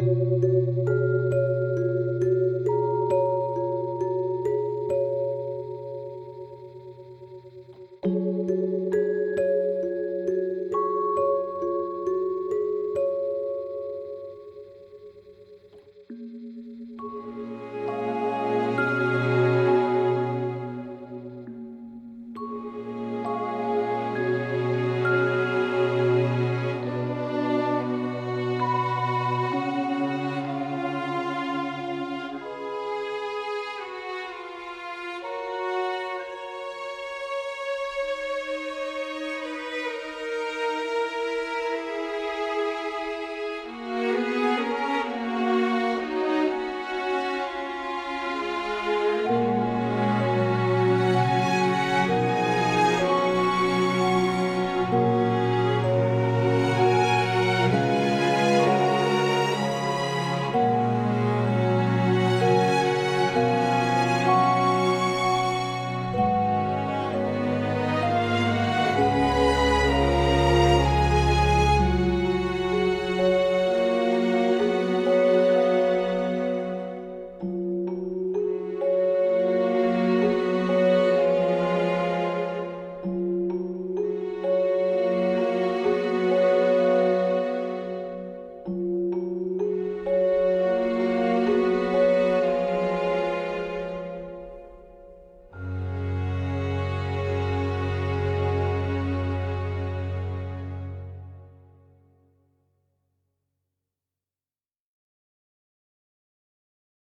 Música